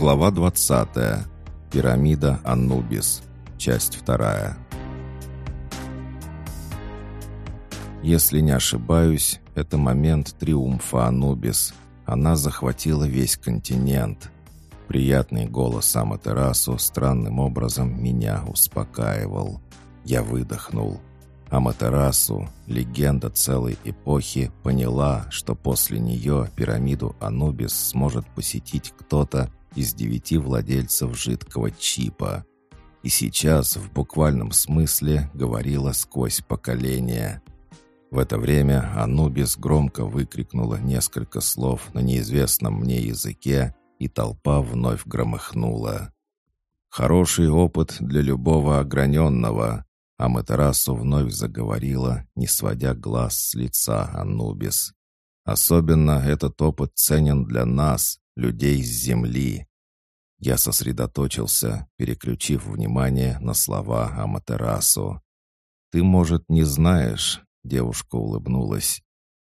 Глава 20. Пирамида Анубис. Часть 2. Если не ошибаюсь, это момент триумфа Анубис. Она захватила весь континент. Приятный голос Аматерасу странным образом меня успокаивал. Я выдохнул. Аматерасу, легенда целой эпохи, поняла, что после нее пирамиду Анубис сможет посетить кто-то из девяти владельцев жидкого чипа. И сейчас в буквальном смысле говорила сквозь поколения. В это время Анубис громко выкрикнула несколько слов на неизвестном мне языке, и толпа вновь громыхнула. «Хороший опыт для любого ограненного», а Матерасу вновь заговорила, не сводя глаз с лица Анубис. «Особенно этот опыт ценен для нас, людей с земли». Я сосредоточился, переключив внимание на слова Аматерасу. «Ты, может, не знаешь», — девушка улыбнулась,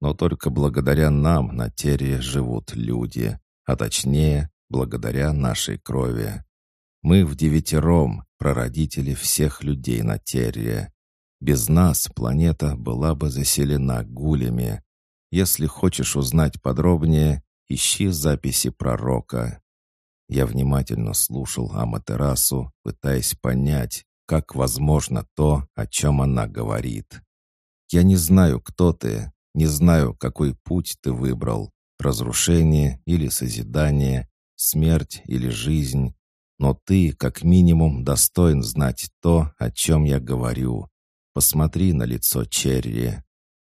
«но только благодаря нам на Терре живут люди, а точнее, благодаря нашей крови. Мы в девятером, прародители всех людей на Терре. Без нас планета была бы заселена гулями. Если хочешь узнать подробнее, ищи записи пророка. Я внимательно слушал Аматерасу, пытаясь понять, как возможно то, о чем она говорит. Я не знаю, кто ты, не знаю, какой путь ты выбрал, разрушение или созидание, смерть или жизнь. Но ты, как минимум, достоин знать то, о чем я говорю. Посмотри на лицо Черри».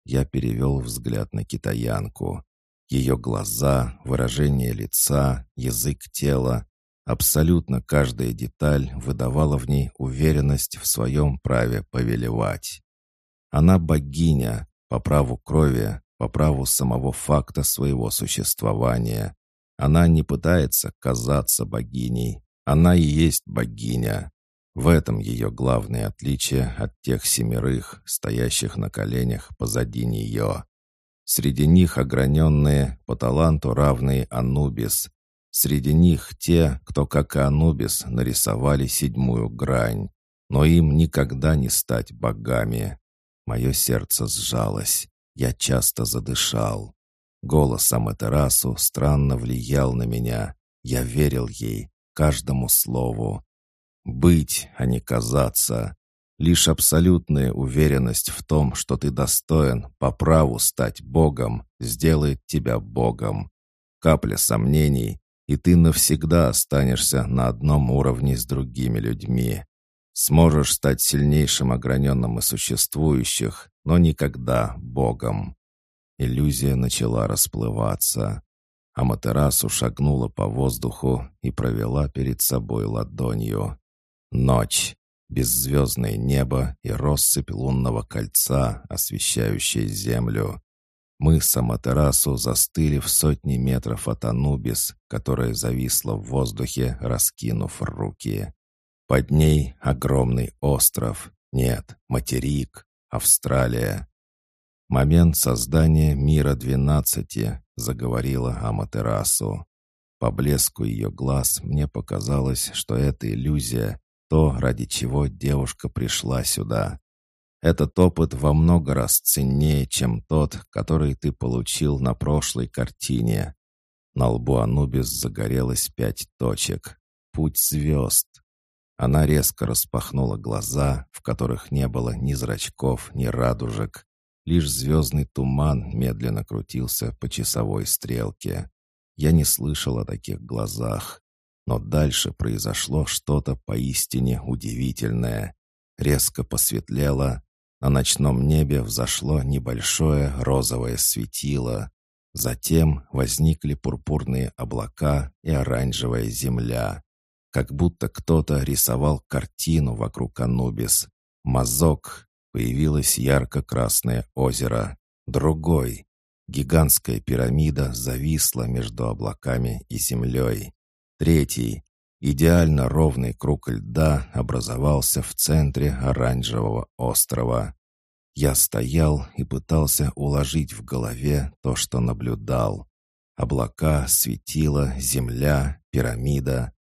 Я перевел взгляд на китаянку. Ее глаза, выражение лица, язык тела. Абсолютно каждая деталь выдавала в ней уверенность в своем праве повелевать. Она богиня, по праву крови, по праву самого факта своего существования. Она не пытается казаться богиней, она и есть богиня. В этом ее главное отличие от тех семерых, стоящих на коленях позади нее. Среди них ограненные, по таланту равные Анубис. Среди них те, кто, как и Анубис, нарисовали седьмую грань. Но им никогда не стать богами. Мое сердце сжалось. Я часто задышал. Голос Аматерасу странно влиял на меня. Я верил ей, каждому слову. Быть, а не казаться. Лишь абсолютная уверенность в том, что ты достоин по праву стать Богом, сделает тебя Богом. Капля сомнений, и ты навсегда останешься на одном уровне с другими людьми. Сможешь стать сильнейшим ограненным из существующих, но никогда Богом. Иллюзия начала расплываться. Аматерасу шагнула по воздуху и провела перед собой ладонью. Ночь, беззвездное небо и россыпь лунного кольца, освещающая землю. Мы с Аматерасу застыли в сотни метров от Анубис, которая зависла в воздухе, раскинув руки. Под ней огромный остров. Нет, материк. Австралия. Момент создания мира двенадцати, заговорила Аматерасу. По блеску ее глаз мне показалось, что это иллюзия, то, ради чего девушка пришла сюда. Этот опыт во много раз ценнее, чем тот, который ты получил на прошлой картине. На лбу Анубис загорелось пять точек. Путь звезд. Она резко распахнула глаза, в которых не было ни зрачков, ни радужек. Лишь звездный туман медленно крутился по часовой стрелке. Я не слышал о таких глазах. Но дальше произошло что-то поистине удивительное. Резко посветлело, на ночном небе взошло небольшое розовое светило. Затем возникли пурпурные облака и оранжевая земля. Как будто кто-то рисовал картину вокруг Анубис. Мазок, Появилось ярко-красное озеро. Другой. Гигантская пирамида зависла между облаками и землей. Третий. Идеально ровный круг льда образовался в центре оранжевого острова. Я стоял и пытался уложить в голове то, что наблюдал. Облака, светило, земля, пирамида.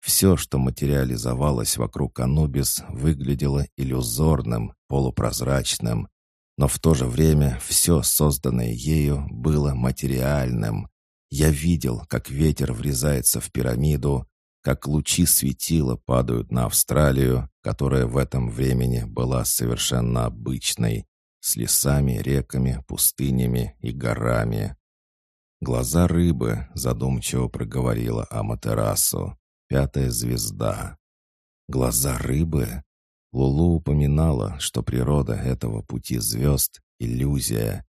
Все, что материализовалось вокруг Анубис, выглядело иллюзорным, полупрозрачным, но в то же время все созданное ею было материальным. Я видел, как ветер врезается в пирамиду, как лучи светила падают на Австралию, которая в этом времени была совершенно обычной, с лесами, реками, пустынями и горами. «Глаза рыбы», — задумчиво проговорила Аматерасу, пятая звезда. «Глаза рыбы?» Лулу упоминала, что природа этого пути звезд — иллюзия.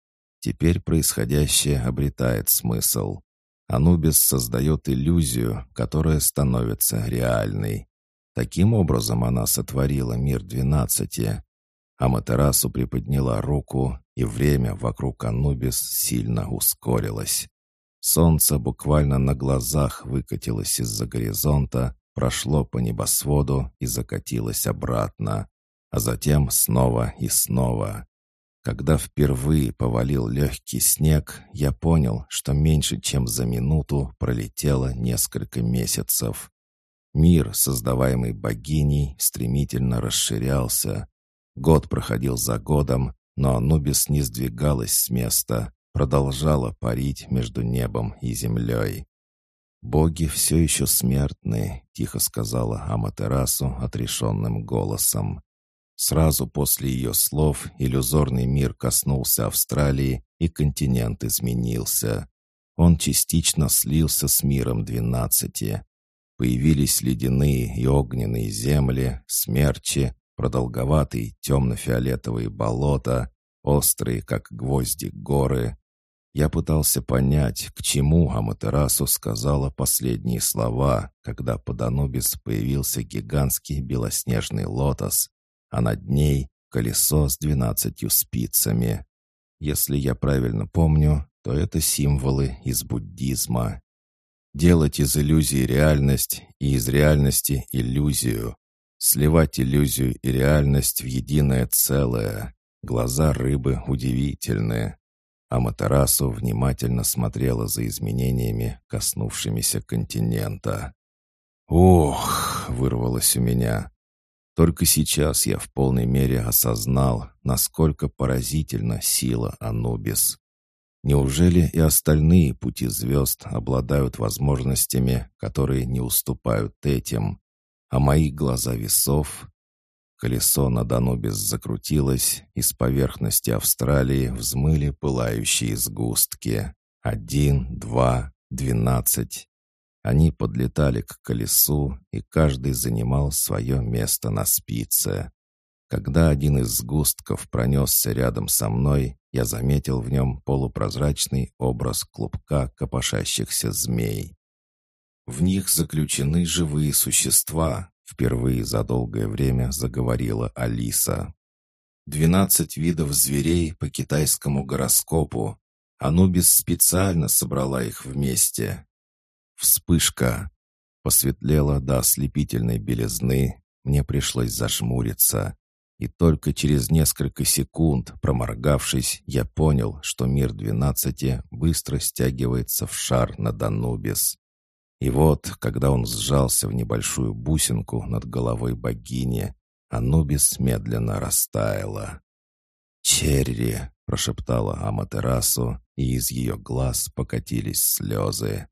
Теперь происходящее обретает смысл. Анубис создает иллюзию, которая становится реальной. Таким образом она сотворила мир двенадцати. Аматерасу приподняла руку, и время вокруг Анубис сильно ускорилось. Солнце буквально на глазах выкатилось из-за горизонта, прошло по небосводу и закатилось обратно, а затем снова и снова. Когда впервые повалил легкий снег, я понял, что меньше чем за минуту пролетело несколько месяцев. Мир, создаваемый богиней, стремительно расширялся. Год проходил за годом, но Анубис не сдвигалась с места, продолжала парить между небом и землей. «Боги все еще смертны», — тихо сказала Аматерасу отрешенным голосом. Сразу после ее слов иллюзорный мир коснулся Австралии, и континент изменился. Он частично слился с миром двенадцати. Появились ледяные и огненные земли, смерчи, продолговатые темно-фиолетовые болота, острые, как гвозди, горы, я пытался понять, к чему Аматерасу сказала последние слова, когда под Анубис появился гигантский белоснежный лотос, а над ней колесо с двенадцатью спицами. Если я правильно помню, то это символы из буддизма. Делать из иллюзии реальность и из реальности иллюзию. Сливать иллюзию и реальность в единое целое. Глаза рыбы удивительные а Матарасу внимательно смотрела за изменениями, коснувшимися континента. «Ох!» — вырвалось у меня. Только сейчас я в полной мере осознал, насколько поразительна сила Анубис. Неужели и остальные пути звезд обладают возможностями, которые не уступают этим? А мои глаза весов Колесо на Данубис закрутилось, и с поверхности Австралии взмыли пылающие сгустки. Один, два, двенадцать. Они подлетали к колесу, и каждый занимал свое место на спице. Когда один из сгустков пронесся рядом со мной, я заметил в нем полупрозрачный образ клубка копошащихся змей. В них заключены живые существа, Впервые за долгое время заговорила Алиса. «Двенадцать видов зверей по китайскому гороскопу. Анубис специально собрала их вместе». Вспышка. Посветлела до ослепительной белизны. Мне пришлось зажмуриться. И только через несколько секунд, проморгавшись, я понял, что мир двенадцати быстро стягивается в шар над Анубис. И вот, когда он сжался в небольшую бусинку над головой богини, Анубис медленно растаяла. «Черри!» — прошептала Аматерасу, и из ее глаз покатились слезы.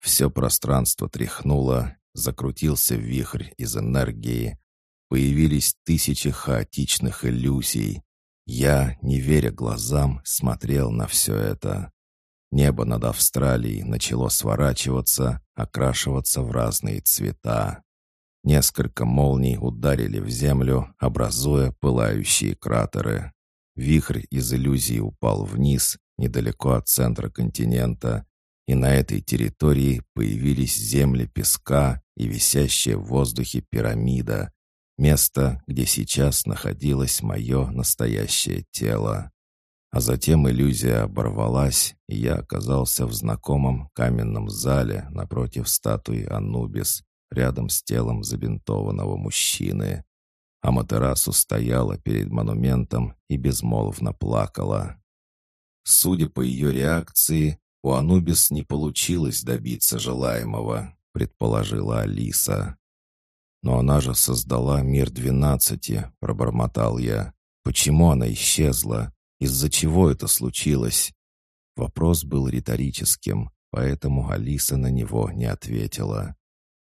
Все пространство тряхнуло, закрутился вихрь из энергии. Появились тысячи хаотичных иллюзий. Я, не веря глазам, смотрел на все это. Небо над Австралией начало сворачиваться, окрашиваться в разные цвета. Несколько молний ударили в землю, образуя пылающие кратеры. Вихрь из иллюзии упал вниз, недалеко от центра континента, и на этой территории появились земли песка и висящая в воздухе пирамида, место, где сейчас находилось мое настоящее тело. А затем иллюзия оборвалась, и я оказался в знакомом каменном зале напротив статуи Анубис, рядом с телом забинтованного мужчины. Аматерасу стояла перед монументом и безмолвно плакала. Судя по ее реакции, У Анубис не получилось добиться желаемого, предположила Алиса. «Но она же создала мир двенадцати», — пробормотал я. «Почему она исчезла? Из-за чего это случилось?» Вопрос был риторическим, поэтому Алиса на него не ответила.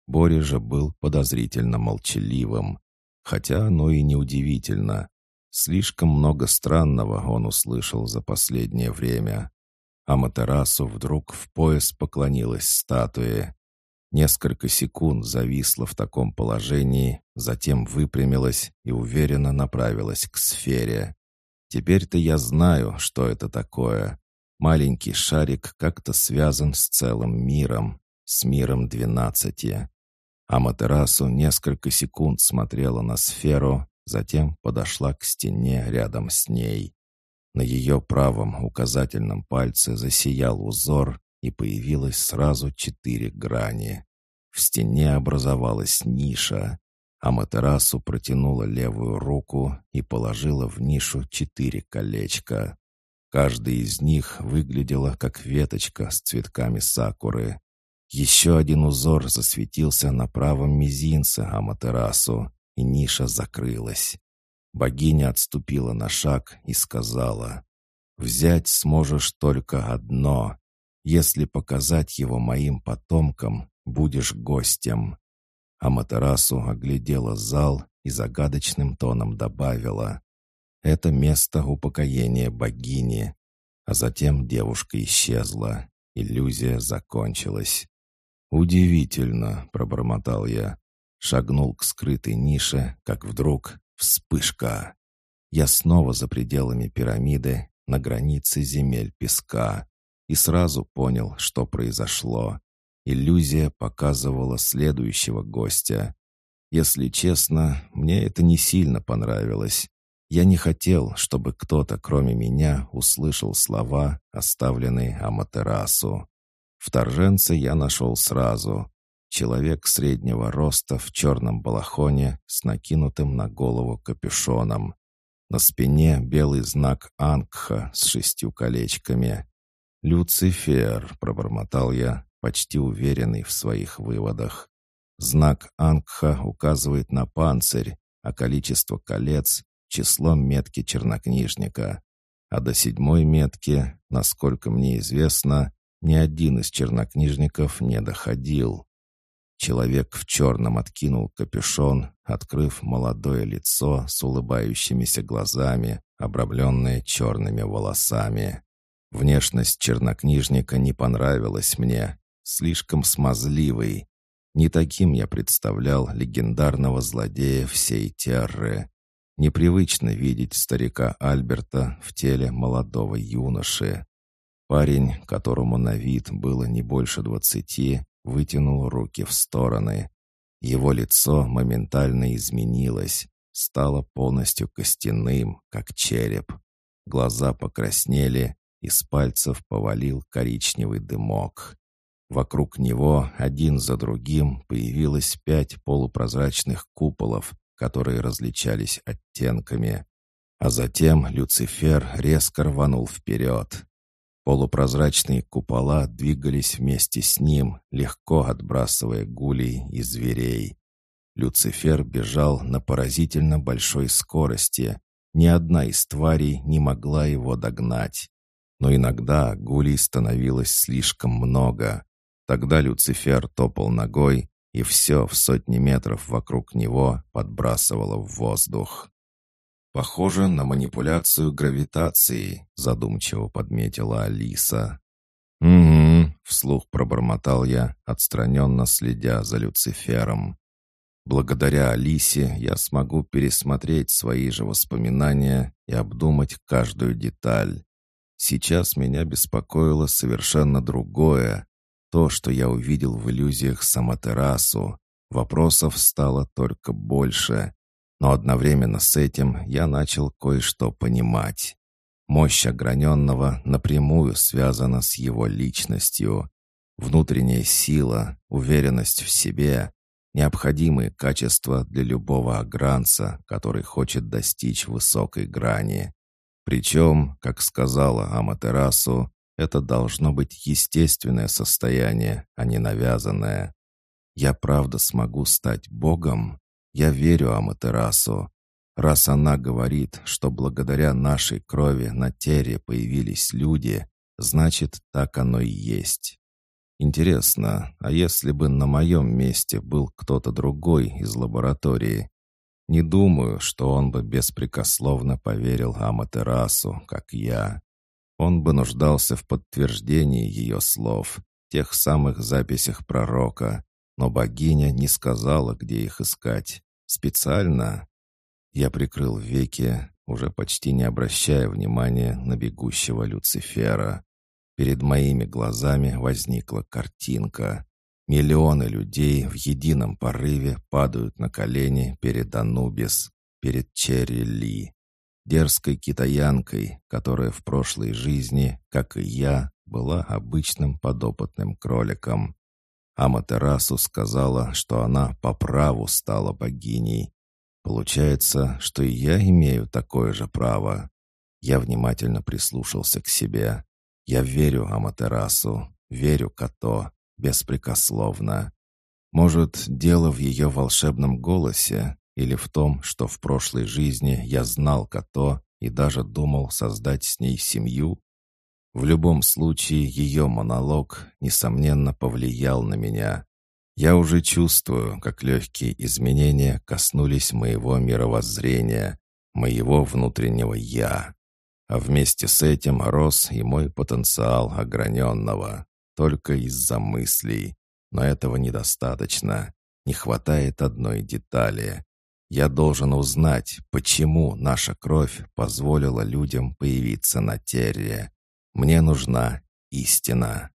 Боря же был подозрительно молчаливым, хотя оно и неудивительно. Слишком много странного он услышал за последнее время. А Матерасу вдруг в пояс поклонилась статуе. Несколько секунд зависла в таком положении, затем выпрямилась и уверенно направилась к сфере. Теперь-то я знаю, что это такое. Маленький шарик как-то связан с целым миром, с миром двенадцати. А Матерасу несколько секунд смотрела на сферу, затем подошла к стене рядом с ней. На ее правом указательном пальце засиял узор, и появилось сразу четыре грани. В стене образовалась ниша, а Матерасу протянула левую руку и положила в нишу четыре колечка. Каждая из них выглядела как веточка с цветками сакуры. Еще один узор засветился на правом мизинце Аматерасу, и ниша закрылась. Богиня отступила на шаг и сказала, «Взять сможешь только одно. Если показать его моим потомкам, будешь гостем». Аматерасу оглядела зал и загадочным тоном добавила, «Это место упокоения богини». А затем девушка исчезла. Иллюзия закончилась. «Удивительно», — пробормотал я. Шагнул к скрытой нише, как вдруг вспышка. Я снова за пределами пирамиды, на границе земель песка. И сразу понял, что произошло. Иллюзия показывала следующего гостя. Если честно, мне это не сильно понравилось. Я не хотел, чтобы кто-то, кроме меня, услышал слова, оставленные Аматерасу. Вторженца я нашел сразу. Человек среднего роста в черном балахоне с накинутым на голову капюшоном. На спине белый знак Ангха с шестью колечками. «Люцифер», — пробормотал я, почти уверенный в своих выводах. Знак Ангха указывает на панцирь, а количество колец — число метки чернокнижника. А до седьмой метки, насколько мне известно, ни один из чернокнижников не доходил. Человек в черном откинул капюшон, открыв молодое лицо с улыбающимися глазами, обрамленное черными волосами. Внешность чернокнижника не понравилась мне, слишком смазливый. Не таким я представлял легендарного злодея всей терры. Непривычно видеть старика Альберта в теле молодого юноши. Парень, которому на вид было не больше двадцати, вытянул руки в стороны. Его лицо моментально изменилось, стало полностью костяным, как череп. Глаза покраснели, из пальцев повалил коричневый дымок. Вокруг него один за другим появилось пять полупрозрачных куполов, которые различались оттенками. А затем Люцифер резко рванул вперед. Полупрозрачные купола двигались вместе с ним, легко отбрасывая гулей и зверей. Люцифер бежал на поразительно большой скорости. Ни одна из тварей не могла его догнать. Но иногда гулей становилось слишком много. Тогда Люцифер топал ногой, и все в сотни метров вокруг него подбрасывало в воздух. «Похоже на манипуляцию гравитацией», — задумчиво подметила Алиса. «Угу», — вслух пробормотал я, отстраненно следя за Люцифером. Благодаря Алисе я смогу пересмотреть свои же воспоминания и обдумать каждую деталь. Сейчас меня беспокоило совершенно другое. То, что я увидел в иллюзиях Саматерасу. Вопросов стало только больше. Но одновременно с этим я начал кое-что понимать. Мощь ограненного напрямую связана с его личностью. Внутренняя сила, уверенность в себе — необходимые качества для любого огранца, который хочет достичь высокой грани. Причем, как сказала Аматерасу, Это должно быть естественное состояние, а не навязанное. Я правда смогу стать Богом? Я верю Аматерасу. Раз она говорит, что благодаря нашей крови на Тере появились люди, значит, так оно и есть. Интересно, а если бы на моем месте был кто-то другой из лаборатории? Не думаю, что он бы беспрекословно поверил Аматерасу, как я. Он бы нуждался в подтверждении ее слов, тех самых записях пророка, но богиня не сказала, где их искать. Специально? Я прикрыл веки, уже почти не обращая внимания на бегущего Люцифера. Перед моими глазами возникла картинка. Миллионы людей в едином порыве падают на колени перед Анубис, перед Черри Ли, дерзкой китаянкой, которая в прошлой жизни, как и я, была обычным подопытным кроликом. Аматерасу сказала, что она по праву стала богиней. Получается, что и я имею такое же право. Я внимательно прислушался к себе. Я верю Аматерасу, верю Като, беспрекословно. Может, дело в ее волшебном голосе или в том, что в прошлой жизни я знал Като и даже думал создать с ней семью? В любом случае, ее монолог, несомненно, повлиял на меня. Я уже чувствую, как легкие изменения коснулись моего мировоззрения, моего внутреннего «я». А вместе с этим рос и мой потенциал ограненного. Только из-за мыслей. Но этого недостаточно. Не хватает одной детали. Я должен узнать, почему наша кровь позволила людям появиться на Терре. Мне нужна истина.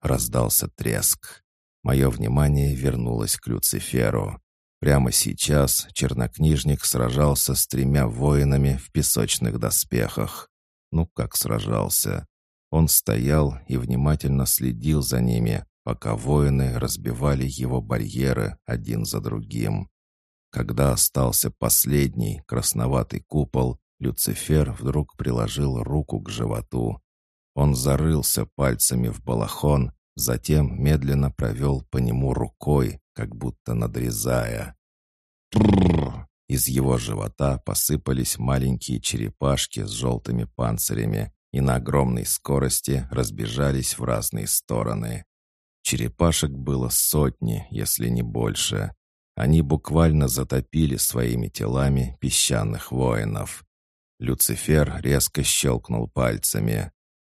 Раздался треск. Мое внимание вернулось к Люциферу. Прямо сейчас чернокнижник сражался с тремя воинами в песочных доспехах. Ну, как сражался. Он стоял и внимательно следил за ними, пока воины разбивали его барьеры один за другим. Когда остался последний красноватый купол, Люцифер вдруг приложил руку к животу. Он зарылся пальцами в балахон Затем медленно провел по нему рукой, как будто надрезая. Трррр! Из его живота посыпались маленькие черепашки с желтыми панцирями и на огромной скорости разбежались в разные стороны. Черепашек было сотни, если не больше. Они буквально затопили своими телами песчаных воинов. Люцифер резко щелкнул пальцами.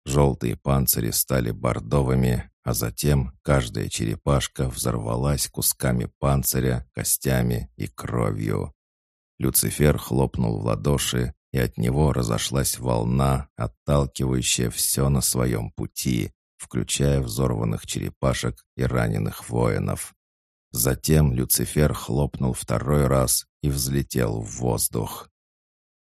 Желтые панцири стали бордовыми, а затем каждая черепашка взорвалась кусками панциря, костями и кровью. Люцифер хлопнул в ладоши, и от него разошлась волна, отталкивающая все на своем пути, включая взорванных черепашек и раненых воинов. Затем Люцифер хлопнул второй раз и взлетел в воздух.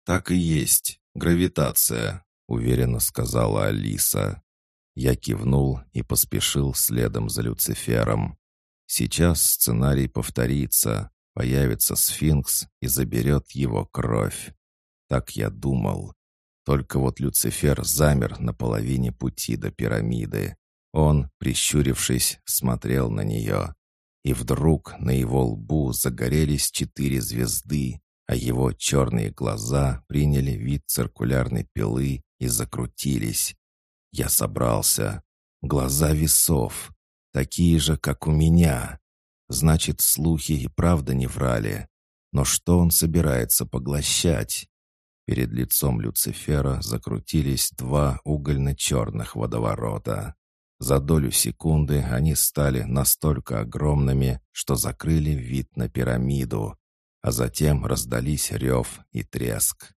«Так и есть, гравитация», — уверенно сказала Алиса. Я кивнул и поспешил следом за Люцифером. Сейчас сценарий повторится, появится сфинкс и заберет его кровь. Так я думал. Только вот Люцифер замер на половине пути до пирамиды. Он, прищурившись, смотрел на нее. И вдруг на его лбу загорелись четыре звезды, а его черные глаза приняли вид циркулярной пилы и закрутились. Я собрался. Глаза весов. Такие же, как у меня. Значит, слухи и правда не врали. Но что он собирается поглощать? Перед лицом Люцифера закрутились два угольно-черных водоворота. За долю секунды они стали настолько огромными, что закрыли вид на пирамиду, а затем раздались рев и треск.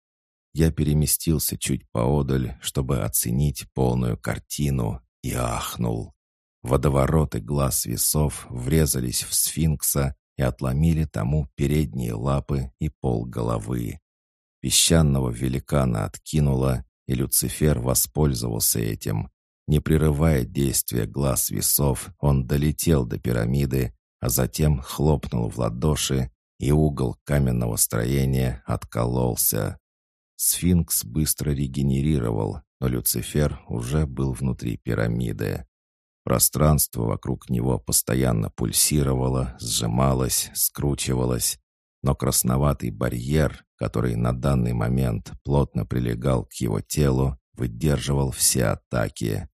Я переместился чуть поодаль, чтобы оценить полную картину, и ахнул. Водовороты глаз весов врезались в сфинкса и отломили тому передние лапы и пол головы. Песчаного великана откинуло, и Люцифер воспользовался этим. Не прерывая действия глаз весов, он долетел до пирамиды, а затем хлопнул в ладоши, и угол каменного строения откололся. Сфинкс быстро регенерировал, но Люцифер уже был внутри пирамиды. Пространство вокруг него постоянно пульсировало, сжималось, скручивалось, но красноватый барьер, который на данный момент плотно прилегал к его телу, выдерживал все атаки.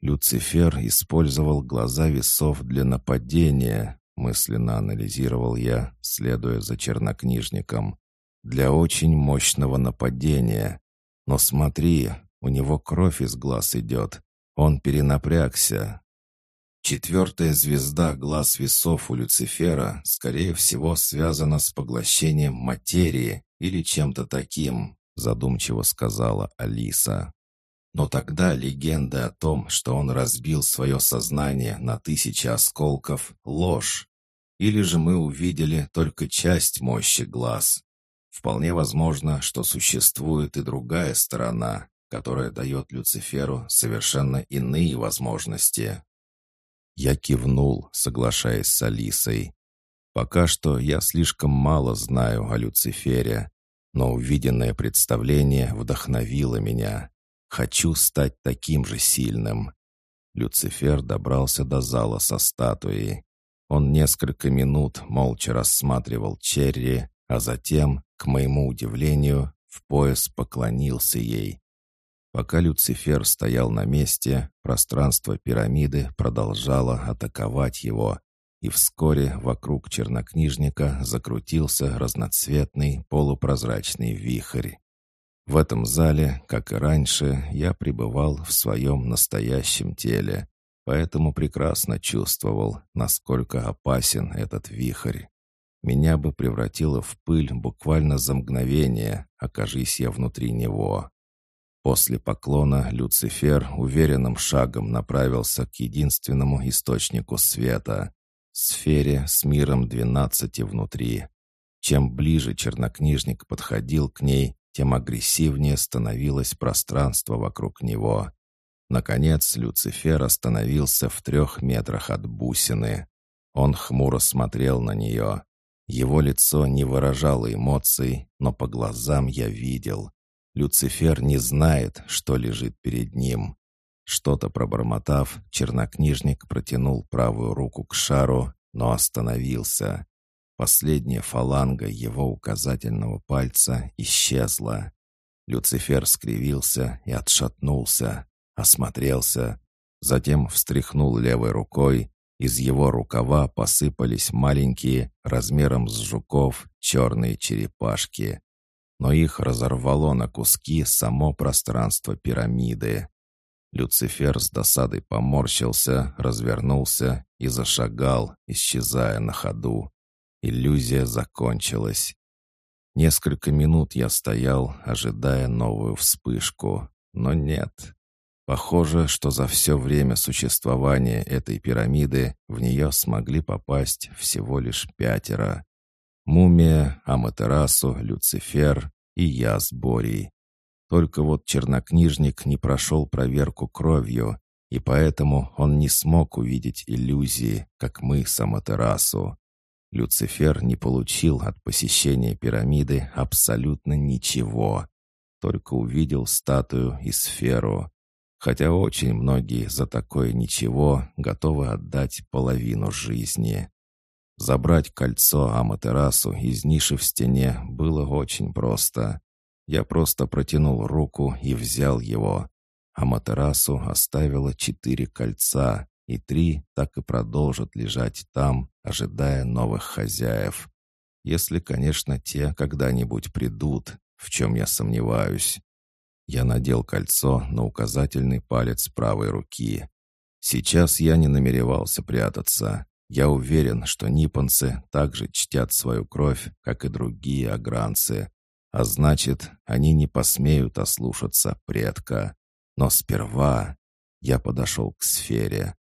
Люцифер использовал глаза весов для нападения, мысленно анализировал я, следуя за чернокнижником, для очень мощного нападения. Но смотри, у него кровь из глаз идет. Он перенапрягся. Четвертая звезда глаз весов у Люцифера, скорее всего, связана с поглощением материи или чем-то таким, задумчиво сказала Алиса. Но тогда легенда о том, что он разбил свое сознание на тысячи осколков — ложь. Или же мы увидели только часть мощи глаз. Вполне возможно, что существует и другая сторона, которая дает Люциферу совершенно иные возможности. Я кивнул, соглашаясь с Алисой. Пока что я слишком мало знаю о Люцифере, но увиденное представление вдохновило меня. Хочу стать таким же сильным. Люцифер добрался до зала со статуей. Он несколько минут молча рассматривал Черри, а затем, к моему удивлению, в пояс поклонился ей. Пока Люцифер стоял на месте, пространство пирамиды продолжало атаковать его, и вскоре вокруг чернокнижника закрутился разноцветный полупрозрачный вихрь. В этом зале, как и раньше, я пребывал в своем настоящем теле, поэтому прекрасно чувствовал, насколько опасен этот вихрь. Меня бы превратило в пыль буквально за мгновение, окажись я внутри него. После поклона Люцифер уверенным шагом направился к единственному источнику света — сфере с миром двенадцати внутри. Чем ближе чернокнижник подходил к ней, тем агрессивнее становилось пространство вокруг него. Наконец Люцифер остановился в трех метрах от бусины. Он хмуро смотрел на нее. Его лицо не выражало эмоций, но по глазам я видел. Люцифер не знает, что лежит перед ним. Что-то пробормотав, чернокнижник протянул правую руку к шару, но остановился. Последняя фаланга его указательного пальца исчезла. Люцифер скривился и отшатнулся, осмотрелся, затем встряхнул левой рукой, из его рукава посыпались маленькие, размером с жуков, черные черепашки. Но их разорвало на куски само пространство пирамиды. Люцифер с досадой поморщился, развернулся и зашагал, исчезая на ходу. Иллюзия закончилась. Несколько минут я стоял, ожидая новую вспышку. Но нет. Похоже, что за все время существования этой пирамиды в нее смогли попасть всего лишь пятеро. Мумия, Аматерасу, Люцифер и я с Борей. Только вот чернокнижник не прошел проверку кровью, и поэтому он не смог увидеть иллюзии, как мы с Аматерасу. Люцифер не получил от посещения пирамиды абсолютно ничего, только увидел статую и сферу хотя очень многие за такое ничего готовы отдать половину жизни. Забрать кольцо Аматерасу из ниши в стене было очень просто. Я просто протянул руку и взял его. Аматерасу оставила четыре кольца, и три так и продолжат лежать там, ожидая новых хозяев. Если, конечно, те когда-нибудь придут, в чем я сомневаюсь. Я надел кольцо на указательный палец правой руки. Сейчас я не намеревался прятаться. Я уверен, что ниппонцы также чтят свою кровь, как и другие агранцы. А значит, они не посмеют ослушаться предка. Но сперва я подошел к сфере.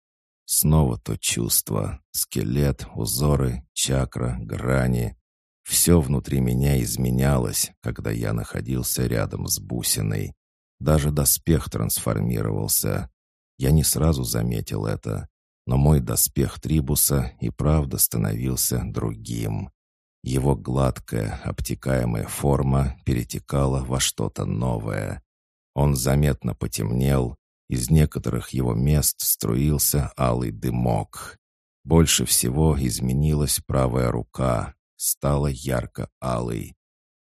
Снова то чувство. Скелет, узоры, чакра, грани. Все внутри меня изменялось, когда я находился рядом с бусиной. Даже доспех трансформировался. Я не сразу заметил это, но мой доспех Трибуса и правда становился другим. Его гладкая, обтекаемая форма перетекала во что-то новое. Он заметно потемнел, из некоторых его мест струился алый дымок. Больше всего изменилась правая рука, стала ярко-алой.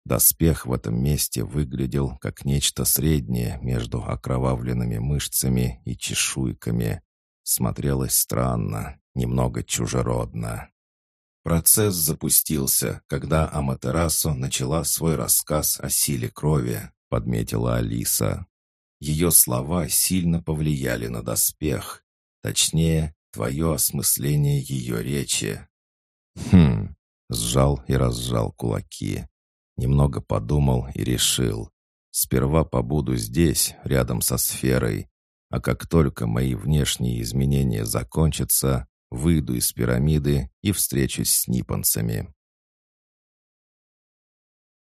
Доспех в этом месте выглядел как нечто среднее между окровавленными мышцами и чешуйками. Смотрелось странно, немного чужеродно. Процесс запустился, когда Аматерасо начала свой рассказ о силе крови, подметила Алиса. Ее слова сильно повлияли на доспех. Точнее, твое осмысление ее речи. Хм, сжал и разжал кулаки. Немного подумал и решил. Сперва побуду здесь, рядом со сферой, а как только мои внешние изменения закончатся, выйду из пирамиды и встречусь с ниппонцами.